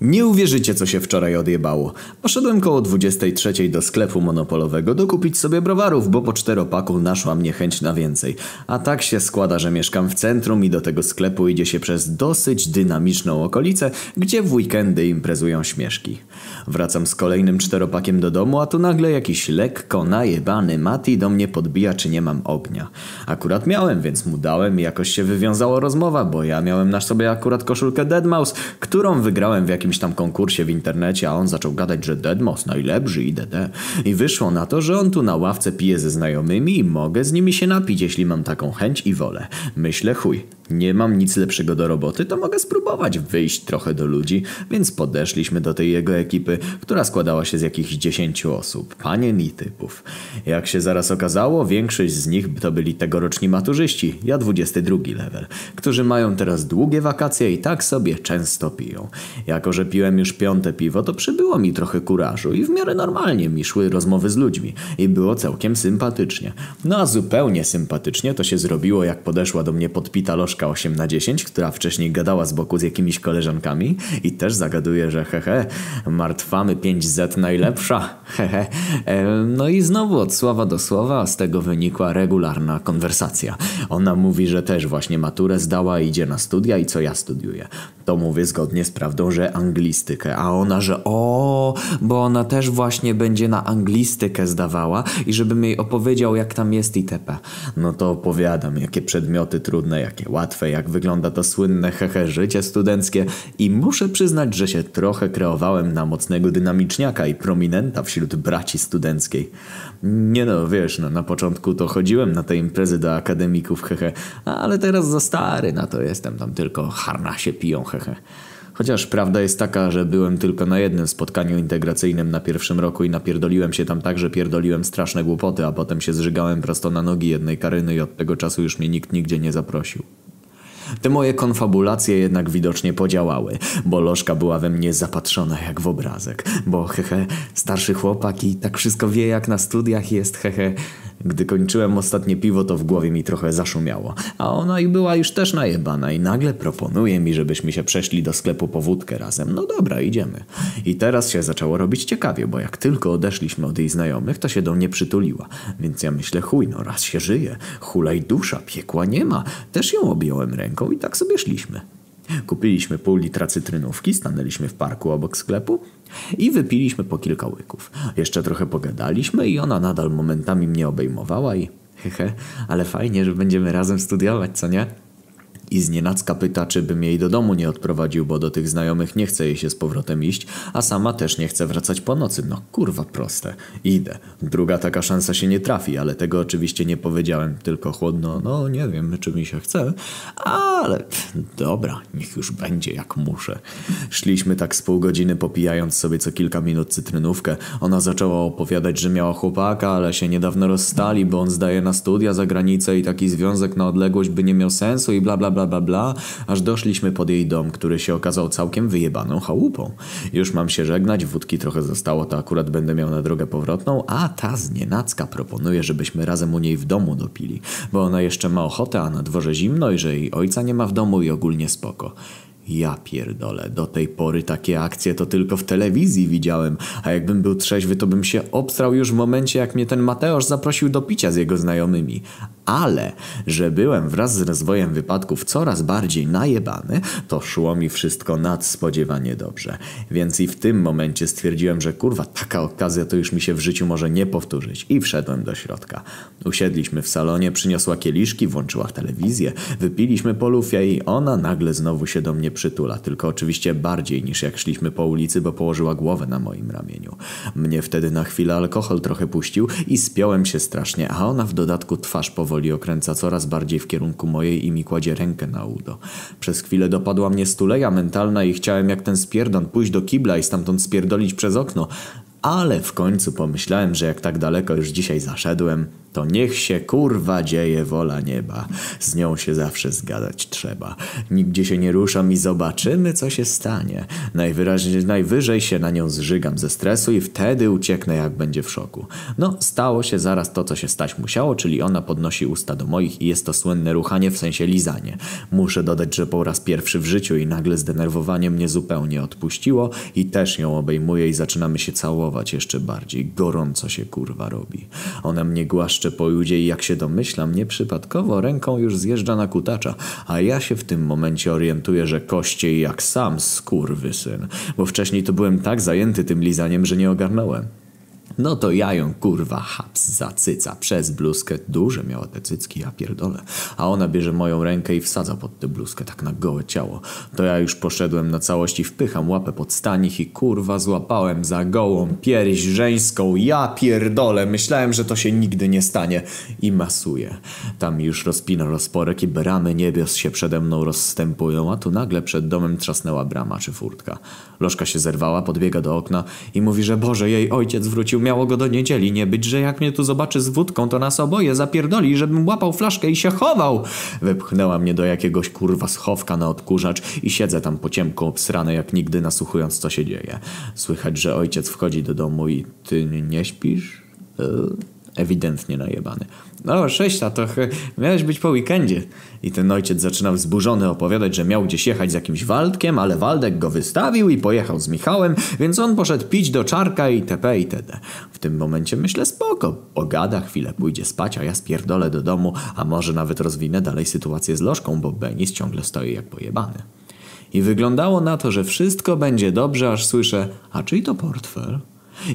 Nie uwierzycie, co się wczoraj odjebało. Poszedłem koło 23 do sklepu monopolowego dokupić sobie browarów, bo po czteropaku naszła mnie chęć na więcej. A tak się składa, że mieszkam w centrum i do tego sklepu idzie się przez dosyć dynamiczną okolicę, gdzie w weekendy imprezują śmieszki. Wracam z kolejnym czteropakiem do domu, a tu nagle jakiś lekko najebany Mati do mnie podbija, czy nie mam ognia. Akurat miałem, więc mu dałem i jakoś się wywiązała rozmowa, bo ja miałem na sobie akurat koszulkę Deadmau5, którą wygrałem w jakimś tam konkursie w internecie, a on zaczął gadać, że Deadmau5 najlepszy i dd. I wyszło na to, że on tu na ławce pije ze znajomymi i mogę z nimi się napić, jeśli mam taką chęć i wolę. Myślę chuj, nie mam nic lepszego do roboty, to mogę spróbować wyjść trochę do ludzi, więc podeszliśmy do tej jego ekipy, która składała się z jakichś dziesięciu osób, panien i typów. Jak się zaraz okazało, większość z nich to byli tegoroczni maturzyści, ja 22 level, którzy mają teraz długie wakacje i tak sobie często piją. Jako, że piłem już piąte piwo, to przybyło mi trochę kurażu i w miarę normalnie mi szły rozmowy z ludźmi i było całkiem sympatycznie. No a zupełnie sympatycznie to się zrobiło, jak podeszła do mnie podpita lożka 8 na 10, która wcześniej gadała z boku z jakimiś koleżankami i też zagaduje, że hehe, martwamy 5Z najlepsza, hehe. E, no i znowu od słowa do słowa z tego wynikła regularna konwersacja. Ona mówi, że też właśnie maturę zdała, idzie na studia i co ja studiuję. To mówię zgodnie z prawdą, że anglistykę, a ona, że o, bo ona też właśnie będzie na anglistykę zdawała i żebym jej opowiedział jak tam jest itp. No to opowiadam, jakie przedmioty trudne, jakie łatwe, jak wygląda to słynne hehe życie studenckie i muszę przyznać, że się trochę kreowałem na mocnego dynamiczniaka i prominenta wśród braci studenckiej. Nie no, wiesz, no, na początku to chodziłem na te imprezy do akademików, hehe, ale teraz za stary na to jestem, tam tylko harnasie piją, hehe. Chociaż prawda jest taka, że byłem tylko na jednym spotkaniu integracyjnym na pierwszym roku i napierdoliłem się tam tak, że pierdoliłem straszne głupoty, a potem się zżygałem prosto na nogi jednej karyny i od tego czasu już mnie nikt nigdzie nie zaprosił. Te moje konfabulacje jednak widocznie podziałały, bo lożka była we mnie zapatrzona jak w obrazek. Bo hehe, starszy chłopak i tak wszystko wie jak na studiach jest, hehe. Gdy kończyłem ostatnie piwo, to w głowie mi trochę zaszumiało. A ona i była już też najebana i nagle proponuje mi, żebyśmy się przeszli do sklepu po wódkę razem. No dobra, idziemy. I teraz się zaczęło robić ciekawie, bo jak tylko odeszliśmy od jej znajomych, to się do mnie przytuliła. Więc ja myślę, chuj, no raz się żyje. Hulaj dusza, piekła nie ma. Też ją objąłem ręką i tak sobie szliśmy. Kupiliśmy pół litra cytrynówki, stanęliśmy w parku obok sklepu i wypiliśmy po kilka łyków. Jeszcze trochę pogadaliśmy i ona nadal momentami mnie obejmowała i hehe, ale fajnie, że będziemy razem studiować, co nie? I znienacka pyta, czy bym jej do domu nie odprowadził, bo do tych znajomych nie chce jej się z powrotem iść, a sama też nie chce wracać po nocy. No kurwa proste. Idę. Druga taka szansa się nie trafi, ale tego oczywiście nie powiedziałem, tylko chłodno, no nie wiem, czy mi się chce, ale dobra, niech już będzie jak muszę. Szliśmy tak z pół godziny popijając sobie co kilka minut cytrynówkę. Ona zaczęła opowiadać, że miała chłopaka, ale się niedawno rozstali, bo on zdaje na studia za granicę i taki związek na odległość by nie miał sensu i bla bla bla bla bla bla, aż doszliśmy pod jej dom, który się okazał całkiem wyjebaną chałupą. Już mam się żegnać, wódki trochę zostało, to akurat będę miał na drogę powrotną, a ta znienacka proponuje, żebyśmy razem u niej w domu dopili, bo ona jeszcze ma ochotę, a na dworze zimno i że jej ojca nie ma w domu i ogólnie spoko. Ja pierdolę, do tej pory takie akcje to tylko w telewizji widziałem, a jakbym był trzeźwy, to bym się obstrał już w momencie, jak mnie ten Mateusz zaprosił do picia z jego znajomymi. Ale, że byłem wraz z rozwojem wypadków coraz bardziej najebany, to szło mi wszystko nadspodziewanie dobrze. Więc i w tym momencie stwierdziłem, że kurwa, taka okazja to już mi się w życiu może nie powtórzyć i wszedłem do środka. Usiedliśmy w salonie, przyniosła kieliszki, włączyła telewizję, wypiliśmy polufia i ona nagle znowu się do mnie przytula, tylko oczywiście bardziej niż jak szliśmy po ulicy, bo położyła głowę na moim ramieniu. Mnie wtedy na chwilę alkohol trochę puścił i spiąłem się strasznie, a ona w dodatku twarz powoli okręca coraz bardziej w kierunku mojej i mi kładzie rękę na udo. Przez chwilę dopadła mnie stuleja mentalna i chciałem jak ten spierdon pójść do kibla i stamtąd spierdolić przez okno, ale w końcu pomyślałem, że jak tak daleko już dzisiaj zaszedłem, To niech się kurwa dzieje wola nieba. Z nią się zawsze zgadać trzeba. Nigdzie się nie ruszam i zobaczymy, co się stanie. Najwyraźniej, najwyżej się na nią zżygam ze stresu i wtedy ucieknę, jak będzie w szoku. No, stało się zaraz to, co się stać musiało, czyli ona podnosi usta do moich i jest to słynne ruchanie, w sensie lizanie. Muszę dodać, że po raz pierwszy w życiu i nagle zdenerwowanie mnie zupełnie odpuściło i też ją obejmuję i zaczynamy się całować jeszcze bardziej. Gorąco się kurwa robi. Ona mnie głaszcze po ludzie i jak się domyślam, nieprzypadkowo ręką już zjeżdża na kutacza, a ja się w tym momencie orientuję, że kościej jak sam skurwysyn, bo wcześniej to byłem tak zajęty tym lizaniem, że nie ogarnąłem. No to ja ją kurwa haps zacyca przez bluzkę. Duże miała te cycki, ja pierdolę. A ona bierze moją rękę i wsadza pod tę bluzkę tak na gołe ciało. To ja już poszedłem na całość i wpycham łapę pod stanik i kurwa złapałem za gołą pierś żeńską. Ja pierdolę, myślałem, że to się nigdy nie stanie. I masuję. Tam już rozpina rozporek i bramy niebios się przede mną rozstępują, a tu nagle przed domem trzasnęła brama czy furtka. Lożka się zerwała, podbiega do okna i mówi, że Boże, jej ojciec wrócił miało go do niedzieli nie być, że jak mnie tu zobaczy z wódką, to nas oboje zapierdoli, żebym łapał flaszkę i się chował. Wepchnęła mnie do jakiegoś kurwa schowka na odkurzacz i siedzę tam po ciemku obsrane jak nigdy nasłuchując co się dzieje. Słychać, że ojciec wchodzi do domu i ty nie śpisz? Yy ewidentnie najebany. No, sześć, to miałeś być po weekendzie. I ten ojciec zaczynał wzburzony opowiadać, że miał gdzieś jechać z jakimś Waldkiem, ale Waldek go wystawił i pojechał z Michałem, więc on poszedł pić do czarka i tp i td. W tym momencie myślę spoko, pogada chwilę, pójdzie spać, a ja spierdolę do domu, a może nawet rozwinę dalej sytuację z lożką, bo Benis ciągle stoi jak pojebany. I wyglądało na to, że wszystko będzie dobrze, aż słyszę, a czyj to portfel?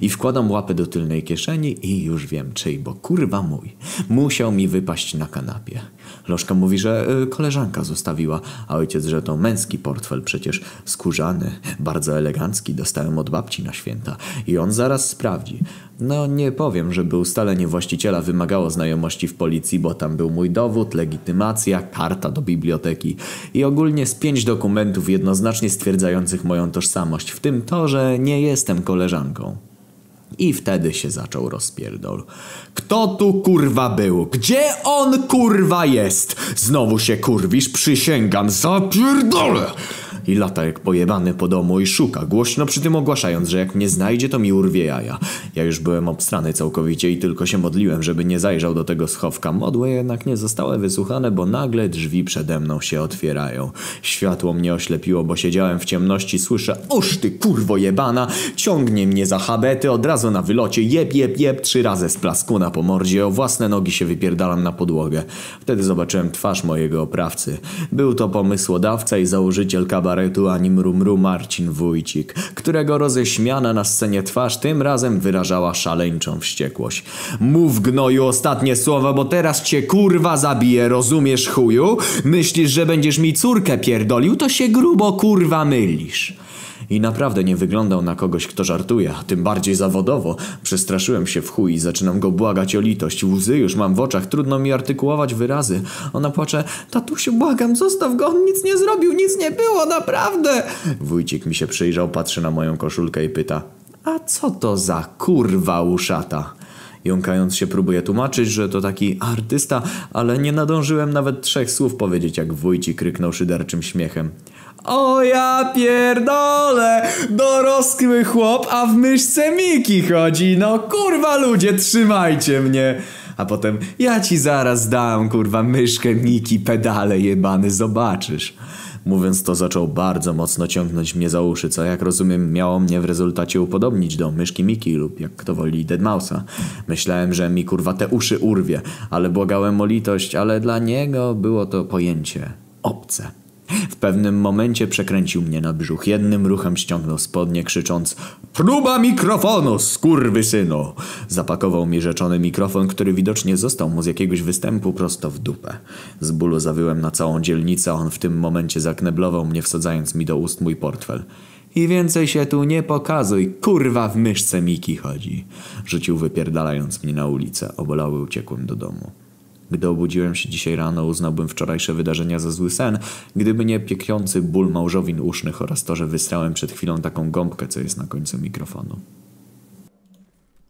I wkładam łapę do tylnej kieszeni i już wiem czyj, bo kurwa mój. Musiał mi wypaść na kanapie. Lożka mówi, że y, koleżanka zostawiła, a ojciec, że to męski portfel, przecież skórzany, bardzo elegancki, dostałem od babci na święta. I on zaraz sprawdzi. No nie powiem, żeby ustalenie właściciela wymagało znajomości w policji, bo tam był mój dowód, legitymacja, karta do biblioteki i ogólnie z pięć dokumentów jednoznacznie stwierdzających moją tożsamość, w tym to, że nie jestem koleżanką. I wtedy się zaczął rozpierdol. Kto tu kurwa był? Gdzie on kurwa jest? Znowu się kurwisz, przysięgam, zapierdolę! I lata jak pojebany po domu i szuka, głośno przy tym ogłaszając, że jak mnie znajdzie, to mi urwie jaja. Ja już byłem obstrany całkowicie i tylko się modliłem, żeby nie zajrzał do tego schowka. Modły jednak nie zostały wysłuchane, bo nagle drzwi przede mną się otwierają. Światło mnie oślepiło, bo siedziałem w ciemności, słyszę Oż ty kurwo jebana! Ciągnie mnie za habety, od razu na wylocie, jeb, jeb, jeb, trzy razy z plaskuna po mordzie, o własne nogi się wypierdalam na podłogę. Wtedy zobaczyłem twarz mojego oprawcy. Był to pomysłodawca i założyciel kabaretu kabaretu Anim Rumru Marcin Wójcik, którego roześmiana na scenie twarz tym razem wyrażała szaleńczą wściekłość. Mów gnoju ostatnie słowa, bo teraz cię kurwa zabiję, rozumiesz chuju? Myślisz, że będziesz mi córkę pierdolił, to się grubo kurwa mylisz. I naprawdę nie wyglądał na kogoś, kto żartuje, a tym bardziej zawodowo. Przestraszyłem się w chuj i zaczynam go błagać o litość. Łzy już mam w oczach, trudno mi artykułować wyrazy. Ona płacze, tatusiu, błagam, zostaw go, on nic nie zrobił, nic nie było, naprawdę. Wójcik mi się przyjrzał, patrzy na moją koszulkę i pyta, a co to za kurwa uszata? Jąkając się próbuje tłumaczyć, że to taki artysta, ale nie nadążyłem nawet trzech słów powiedzieć, jak wójcik ryknął szyderczym śmiechem. O ja pierdolę! Dorosły chłop, a w myszce Miki chodzi. No kurwa ludzie, trzymajcie mnie. A potem ja ci zaraz dam kurwa myszkę Miki, pedale jebany, zobaczysz. Mówiąc to zaczął bardzo mocno ciągnąć mnie za uszy, co jak rozumiem miało mnie w rezultacie upodobnić do myszki Miki lub jak kto woli Deadmausa. Myślałem, że mi kurwa te uszy urwie, ale błagałem o litość, ale dla niego było to pojęcie obce. W pewnym momencie przekręcił mnie na brzuch. Jednym ruchem ściągnął spodnie, krzycząc Próba mikrofonu, synu! Zapakował mi rzeczony mikrofon, który widocznie został mu z jakiegoś występu prosto w dupę. Z bólu zawyłem na całą dzielnicę, a on w tym momencie zakneblował mnie, wsadzając mi do ust mój portfel. I więcej się tu nie pokazuj, kurwa w myszce Miki chodzi. Rzucił wypierdalając mnie na ulicę. Obolały uciekłem do domu. Gdy obudziłem się dzisiaj rano, uznałbym wczorajsze wydarzenia za zły sen, gdyby nie piekiący ból małżowin usznych oraz to, że wystrałem przed chwilą taką gąbkę, co jest na końcu mikrofonu.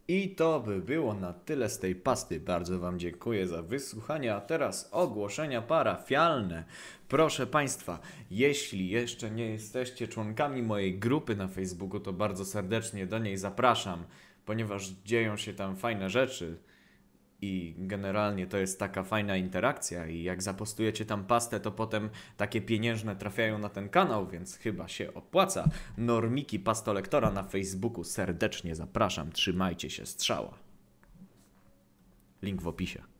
I to by było na tyle z tej pasty. Bardzo Wam dziękuję za wysłuchanie. A teraz ogłoszenia parafialne. Proszę Państwa, jeśli jeszcze nie jesteście członkami mojej grupy na Facebooku, to bardzo serdecznie do niej zapraszam, ponieważ dzieją się tam fajne rzeczy. I generalnie to jest taka fajna interakcja i jak zapostujecie tam pastę, to potem takie pieniężne trafiają na ten kanał, więc chyba się opłaca. Normiki Pastolektora na Facebooku serdecznie zapraszam. Trzymajcie się, strzała. Link w opisie.